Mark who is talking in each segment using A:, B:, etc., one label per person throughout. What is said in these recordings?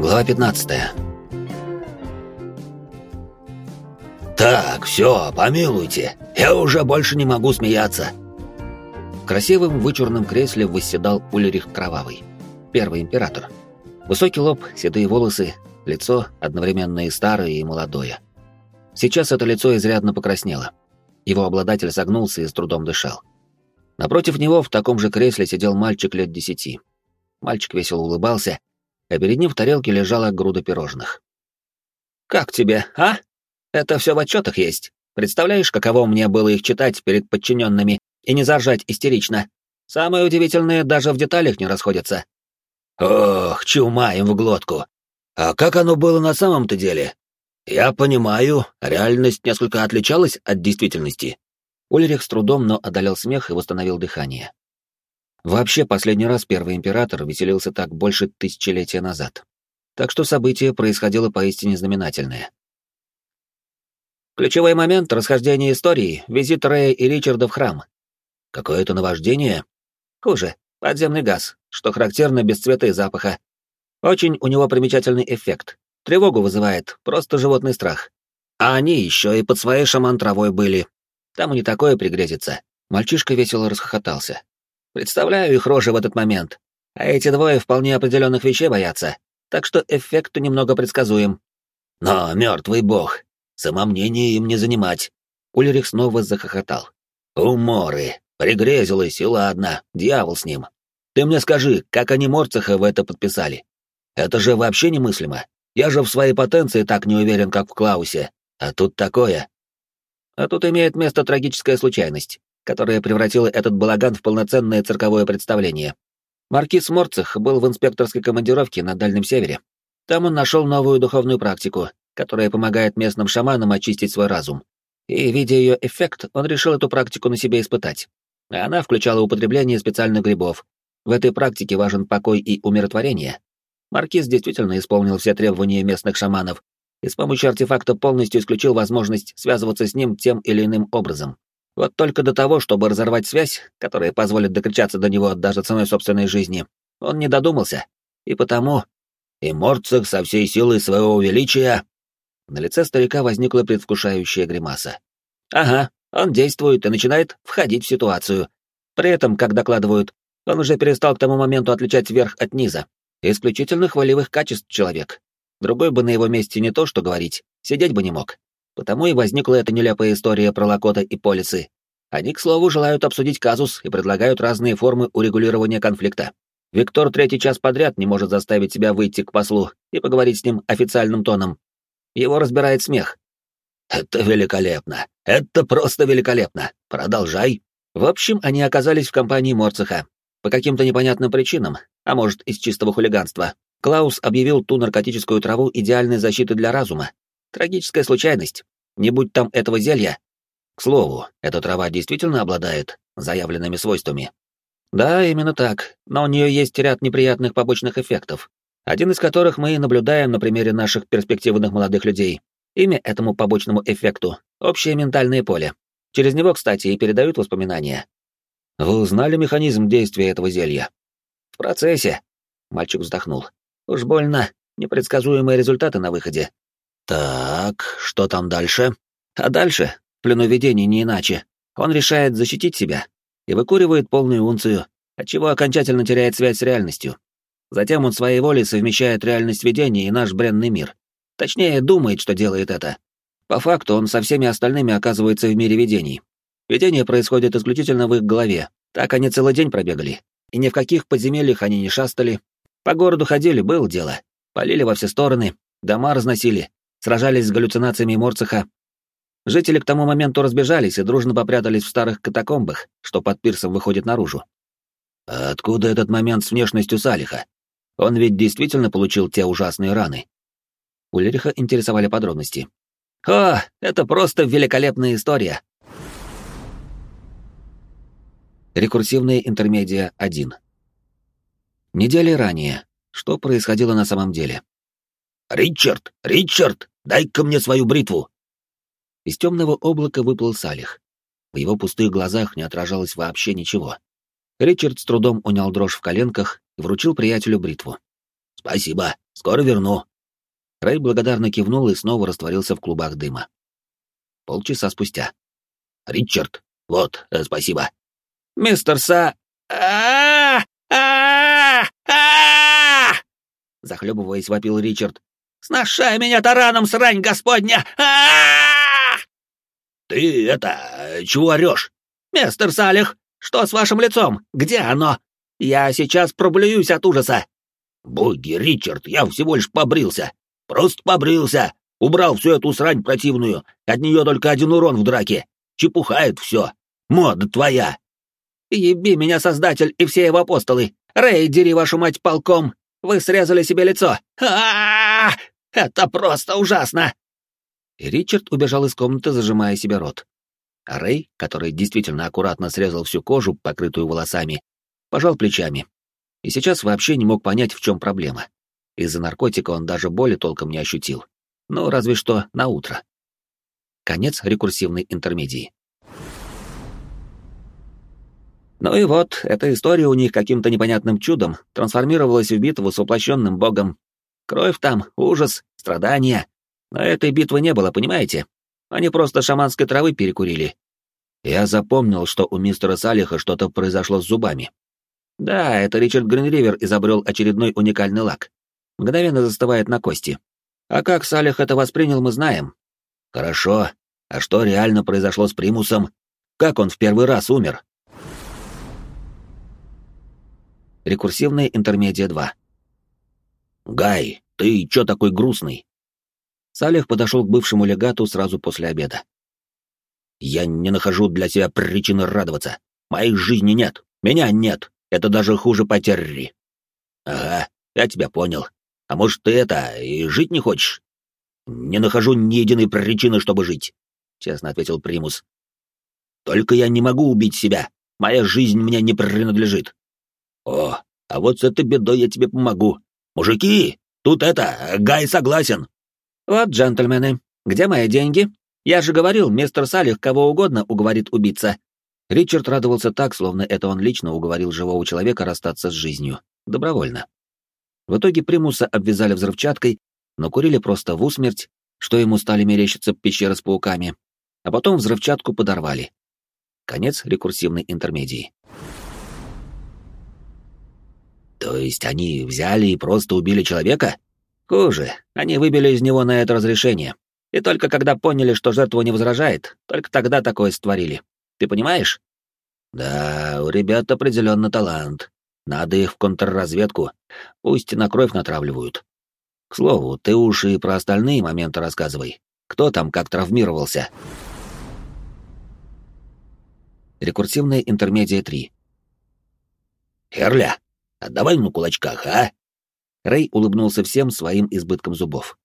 A: Глава 15. Так, все, помилуйте. Я уже больше не могу смеяться. В красивом вычурном кресле восседал Ульрих Кровавый, первый император. Высокий лоб, седые волосы, лицо одновременно и старое, и молодое. Сейчас это лицо изрядно покраснело. Его обладатель согнулся и с трудом дышал. Напротив него в таком же кресле сидел мальчик лет десяти. Мальчик весело улыбался, а перед ним в тарелке лежала груда пирожных. «Как тебе, а? Это все в отчетах есть. Представляешь, каково мне было их читать перед подчиненными и не заржать истерично? Самое удивительное, даже в деталях не расходятся». «Ох, чума им в глотку. А как оно было на самом-то деле? Я понимаю, реальность несколько отличалась от действительности».
B: Ульрих с трудом, но одолел смех и восстановил дыхание. Вообще, последний раз первый император веселился так больше тысячелетия назад. Так что событие происходило поистине знаменательное.
A: Ключевой момент расхождения истории — визит Рэя и Ричарда в храм.
B: Какое-то наваждение?
A: Хуже. Подземный газ, что характерно без цвета и запаха. Очень у него примечательный эффект. Тревогу вызывает, просто животный страх. А они еще и под своей шаман-травой были. Там и не такое пригрезится.
B: Мальчишка весело расхохотался.
A: Представляю их рожи в этот момент. А эти двое вполне определенных вещей боятся, так что эффект немного предсказуем. Но мертвый бог, самомнение им не занимать.
B: Ульрих снова захохотал.
A: Уморы, пригрезилось, и ладно, дьявол с ним. Ты мне скажи, как они Морцеха в это подписали? Это же вообще немыслимо. Я же в своей потенции так не уверен, как в Клаусе. А тут такое. А тут имеет место трагическая случайность которая превратила этот балаган в полноценное цирковое представление. Маркиз Морцех был в инспекторской командировке на Дальнем Севере. Там он нашел новую духовную практику, которая помогает местным шаманам очистить свой разум. И, видя ее эффект, он решил эту практику на себе испытать. Она включала употребление специальных грибов. В этой практике важен покой и умиротворение. Маркиз действительно исполнил все требования местных шаманов и с помощью артефакта полностью исключил возможность связываться с ним тем или иным образом. Вот только до того, чтобы разорвать связь, которая позволит докричаться до него даже ценой собственной жизни, он не додумался. И потому... И Морцех со всей силой своего величия... На лице старика возникла предвкушающая гримаса. Ага, он действует и начинает входить в ситуацию. При этом, как докладывают, он уже перестал к тому моменту отличать верх от низа. Исключительно хвалевых качеств человек. Другой бы на его месте не то что говорить, сидеть бы не мог. Потому и возникла эта нелепая история про Лакота и Полисы. Они, к слову, желают обсудить казус и предлагают разные формы урегулирования конфликта. Виктор третий час подряд не может заставить себя выйти к послу и поговорить с ним официальным тоном. Его разбирает смех. «Это великолепно! Это просто великолепно! Продолжай!» В общем, они оказались в компании Морцеха. По каким-то непонятным причинам, а может, из чистого хулиганства, Клаус объявил ту наркотическую траву идеальной защитой для разума. Трагическая случайность. Не будь там этого зелья. К слову, эта трава действительно обладает заявленными свойствами. Да, именно так, но у нее есть ряд неприятных побочных эффектов, один из которых мы и наблюдаем на примере наших перспективных молодых людей. Имя этому побочному эффекту — общее ментальное поле. Через него, кстати, и передают воспоминания. Вы узнали механизм действия этого зелья? В процессе. Мальчик вздохнул. Уж больно непредсказуемые результаты на выходе. Так, что там дальше? А дальше, плену видений не иначе, он решает защитить себя и выкуривает полную унцию, отчего окончательно теряет связь с реальностью. Затем он своей волей совмещает реальность видения и наш бренный мир. Точнее, думает, что делает это. По факту он со всеми остальными оказывается в мире видений. Видение происходит исключительно в их голове. Так они целый день пробегали. И ни в каких подземельях они не шастали. По городу ходили, было дело. Полили во все стороны, дома разносили, сражались с галлюцинациями Морцеха. Жители к тому моменту разбежались и дружно попрятались в старых катакомбах, что под пирсом выходит наружу. А откуда этот момент с внешностью Салиха? Он ведь действительно получил те ужасные раны. Ульриха интересовали подробности. «О, это просто великолепная история!» Рекурсивная интермедия 1. Недели ранее. Что происходило на самом деле? «Ричард! Ричард! Дай-ка мне свою бритву!» Из темного облака выплыл Салих. В его пустых глазах не отражалось вообще ничего. Ричард с трудом унял дрожь в коленках и вручил приятелю бритву. «Спасибо, скоро верну».
B: Рэй благодарно кивнул и снова растворился в клубах дыма. Полчаса спустя.
A: «Ричард, вот, э, спасибо».
B: «Мистер Са...» Захлебываясь, вопил Ричард. «Сношай меня тараном, срань господня! а
A: «Ты это... чего орешь?»
B: «Мистер Салих, что с вашим лицом? Где оно? Я сейчас проблююсь от ужаса!»
A: «Боги, Ричард, я всего лишь побрился! Просто побрился! Убрал всю эту срань противную, от нее только один урон в драке! Чепухает все! Мода твоя!»
B: «Еби меня, Создатель, и все его апостолы! Рэй, дери вашу мать полком! Вы срезали себе лицо! а, Это просто ужасно!» И Ричард убежал из комнаты, зажимая себе рот. А Рэй, который действительно аккуратно срезал всю кожу, покрытую волосами, пожал плечами. И сейчас вообще не мог понять, в чем проблема. Из-за наркотика он даже боли толком не ощутил. Ну, разве что на утро. Конец рекурсивной интермедии. Ну и вот, эта история у них каким-то непонятным чудом трансформировалась в битву с воплощенным богом. Кровь там, ужас, страдания. Но этой битвы не было, понимаете? Они просто шаманской травы перекурили. Я запомнил, что у мистера Салиха что-то произошло с зубами. Да, это Ричард Гринривер изобрел очередной уникальный лак. Мгновенно застывает на кости. А как Салих это воспринял, мы знаем. Хорошо. А что реально произошло с Примусом? Как он в первый раз умер? Рекурсивная интермедия 2.
A: «Гай, ты чё такой грустный?»
B: Салих подошел к бывшему легату сразу после обеда.
A: «Я не нахожу для себя причины радоваться. Моей жизни нет. Меня нет. Это даже хуже потери». «Ага, я тебя понял. А может, ты это, и жить не хочешь?» «Не нахожу ни единой причины, чтобы жить», — честно ответил Примус. «Только я не могу убить себя. Моя жизнь мне не принадлежит. О, а вот с этой бедой я тебе помогу. Мужики, тут это, Гай согласен.
B: Вот, джентльмены, где мои деньги? Я же говорил, мистер Салих кого угодно уговорит убиться. Ричард радовался так, словно это он лично уговорил живого человека расстаться с жизнью. Добровольно. В итоге Примуса обвязали взрывчаткой, но курили просто в усмерть, что ему стали мерещиться пещеры с пауками, а потом взрывчатку подорвали. Конец рекурсивной интермедии.
A: То есть они взяли и просто убили человека?
B: Хуже, они выбили из него на это разрешение. И только когда поняли, что жертва не возражает, только тогда такое створили. Ты понимаешь?
A: Да, у ребят определенно талант. Надо их в контрразведку. Пусть на кровь натравливают. К слову, ты уж и про остальные моменты рассказывай. Кто там как травмировался?
B: Рекурсивная интермедия 3.
A: Херля, а давай на кулачках, а?»
B: Рэй улыбнулся всем своим избытком зубов.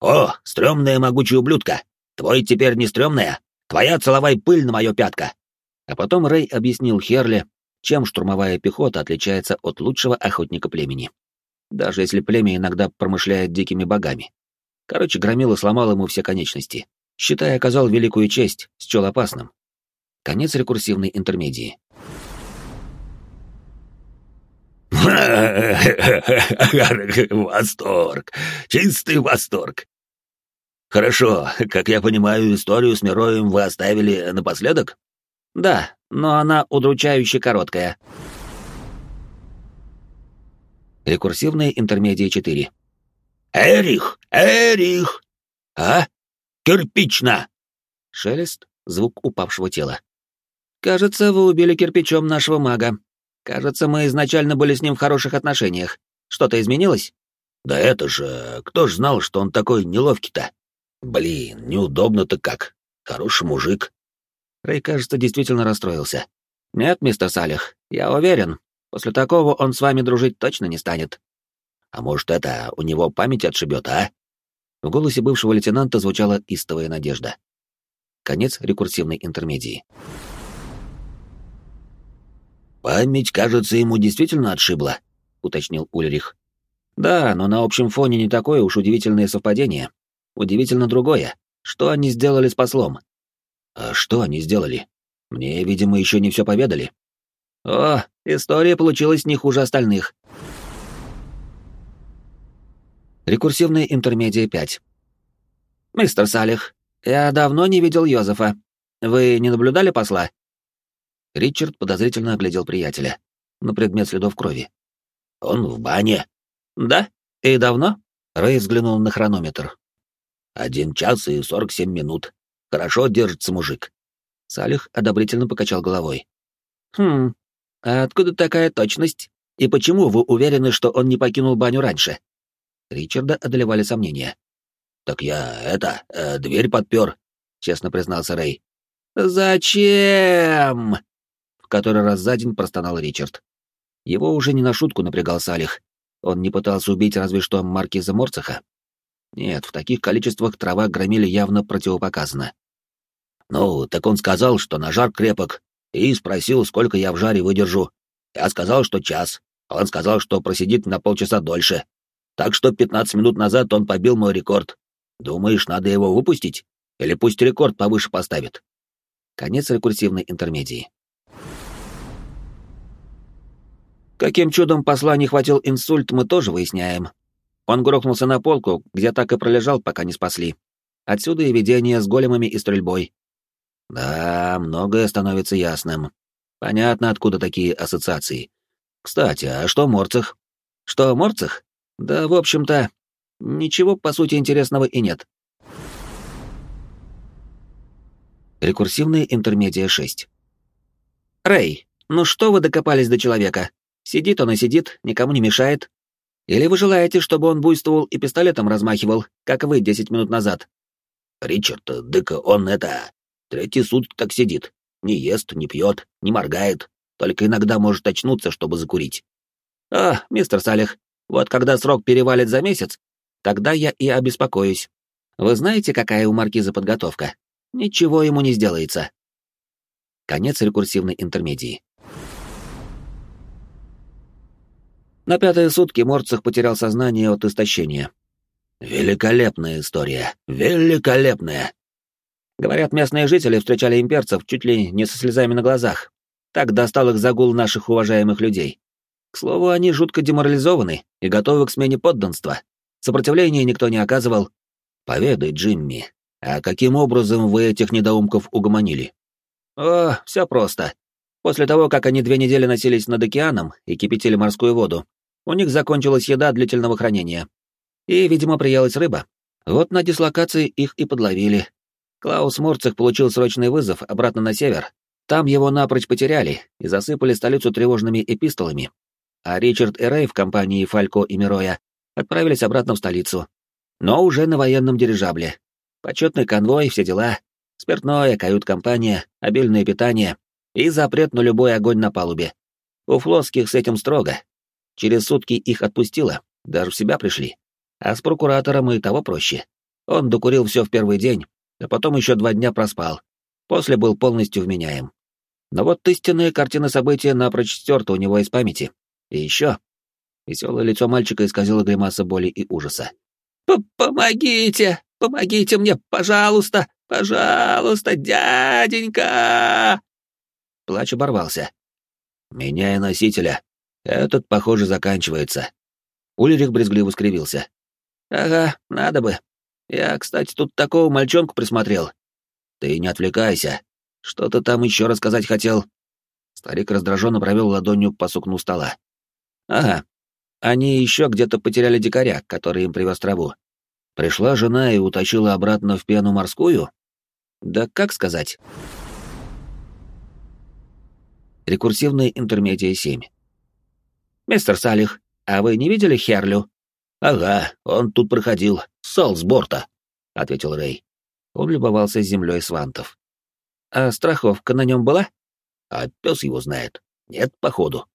A: «О, стрёмная могучая ублюдка! Твой теперь не стрёмная! Твоя целовай пыль на моё пятка!»
B: А потом Рэй объяснил Херли, чем штурмовая пехота отличается от лучшего охотника племени. Даже если племя иногда промышляет дикими богами. Короче, Громила сломал ему все конечности. Считай, оказал великую честь, счел опасным. Конец рекурсивной интермедии.
A: Восторг! Чистый восторг! Хорошо, как я понимаю, историю с Мироем вы оставили напоследок?
B: Да, но она удручающе короткая. Рекурсивная интермедия 4.
A: Эрих! Эрих! А? Кирпично!
B: Шелест, звук упавшего тела. Кажется, вы убили кирпичом нашего мага. Кажется, мы изначально были с ним в хороших отношениях. Что-то изменилось?
A: Да это же, кто ж знал, что он такой неловкий-то? Блин, неудобно-то как. Хороший мужик.
B: Рэй, кажется, действительно расстроился. Нет, мистер Салих, я уверен, после такого он с вами дружить точно не станет.
A: А может, это у него память отшибет, а?
B: В голосе бывшего лейтенанта звучала истовая надежда. Конец рекурсивной интермедии.
A: «Память, кажется, ему действительно отшибла», — уточнил Ульрих.
B: «Да, но на общем фоне не такое уж удивительное совпадение. Удивительно другое. Что они сделали с послом?»
A: «А что они сделали? Мне, видимо, еще не все поведали».
B: «О, история получилась не хуже остальных». Рекурсивная интермедия 5. «Мистер Салих, я давно не видел Йозефа. Вы не наблюдали посла?» Ричард подозрительно оглядел приятеля на предмет следов крови.
A: «Он в бане».
B: «Да? И давно?»
A: Рэй взглянул на хронометр. «Один час и сорок семь минут. Хорошо держится мужик».
B: Салих одобрительно покачал головой. «Хм, а откуда такая точность? И почему вы уверены, что он не покинул баню раньше?» Ричарда одолевали сомнения.
A: «Так я, это, э, дверь подпер», — честно признался Рэй.
B: «Зачем?» Который раз за день простонал Ричард. Его уже не на шутку напрягал Салих. Он не пытался убить разве что маркиза Морцеха. Нет, в таких количествах трава громили явно противопоказано.
A: «Ну, так он сказал, что на жар крепок, и спросил, сколько я в жаре выдержу. Я сказал, что час. Он сказал, что просидит на полчаса дольше. Так что 15 минут назад он побил мой рекорд. Думаешь, надо его выпустить? Или пусть рекорд повыше поставит?
B: Конец рекурсивной интермедии. Каким чудом посла не хватил инсульт, мы тоже выясняем. Он грохнулся на полку, где так и пролежал, пока не спасли. Отсюда и видение с големами и стрельбой.
A: Да, многое становится ясным. Понятно, откуда такие ассоциации. Кстати, а что Морцех?
B: Что Морцех? Да, в общем-то, ничего, по сути, интересного и нет. Рекурсивная интермедия 6. Рэй, ну что вы докопались до человека? Сидит он и сидит, никому не мешает. Или вы желаете, чтобы он буйствовал и пистолетом размахивал, как вы десять минут назад?
A: Ричард, дыка он это... Третий сутки так сидит. Не ест, не пьет, не моргает. Только иногда может очнуться, чтобы закурить.
B: А, мистер Салих, вот когда срок перевалит за месяц, тогда я и обеспокоюсь. Вы знаете, какая у маркиза подготовка? Ничего ему не сделается. Конец рекурсивной интермедии. На пятые сутки Морцах потерял сознание от истощения.
A: «Великолепная история! Великолепная!»
B: Говорят, местные жители встречали имперцев чуть ли не со слезами на глазах. Так достал их загул наших уважаемых людей. К слову, они жутко деморализованы и готовы к смене подданства. Сопротивления никто не оказывал.
A: Поведай, Джимми, а каким образом вы этих недоумков угомонили?
B: О, все просто. После того, как они две недели носились над океаном и кипятили морскую воду, у них закончилась еда длительного хранения. И, видимо, приелась рыба. Вот на дислокации их и подловили. Клаус Морцех получил срочный вызов обратно на север. Там его напрочь потеряли и засыпали столицу тревожными эпистолами. А Ричард и Рэй в компании Фалько и Мироя отправились обратно в столицу. Но уже на военном дирижабле. Почетный конвой, все дела. Спиртное, кают-компания, обильное питание и запрет на любой огонь на палубе. У флотских с этим строго, Через сутки их отпустило, даже в себя пришли. А с прокуратором и того проще. Он докурил все в первый день, а потом еще два дня проспал. После был полностью вменяем. Но вот истинная картина события напрочь стерта у него из памяти. И еще. Веселое лицо мальчика исказило гримаса боли и ужаса. «Помогите! Помогите мне, пожалуйста! Пожалуйста, дяденька!» Плач оборвался.
A: «Меняй носителя», этот, похоже, заканчивается.
B: Ульрих брезгливо скривился. Ага, надо бы. Я, кстати, тут такого мальчонку присмотрел.
A: Ты не отвлекайся. Что ты там еще рассказать хотел?
B: Старик раздраженно провел ладонью по сукну стола. Ага. Они еще где-то потеряли дикаря, который им привез траву. Пришла жена и утащила обратно в пену морскую? Да как сказать? Рекурсивная интермедия 7. «Мистер Салих, а вы не видели Херлю?»
A: «Ага, он тут проходил, ссал с борта», — ответил Рэй.
B: Он любовался землей свантов. «А страховка на нем была?»
A: «А пес его знает. Нет, походу».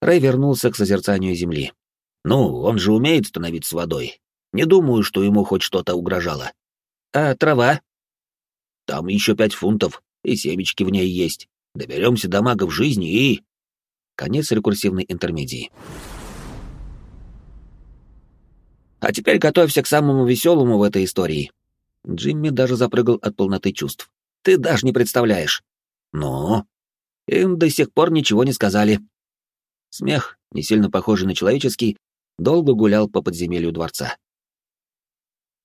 B: Рэй вернулся к созерцанию земли.
A: «Ну, он же умеет становиться водой. Не думаю, что ему хоть что-то угрожало».
B: «А трава?»
A: «Там еще пять фунтов, и семечки в ней есть. Доберемся до магов жизни и...»
B: Конец рекурсивной интермедии. А теперь готовься к самому веселому в этой истории. Джимми даже запрыгал от полноты чувств. Ты даже не представляешь.
A: Но...
B: Им до сих пор ничего не сказали. Смех, не сильно похожий на человеческий, долго гулял по подземелью дворца.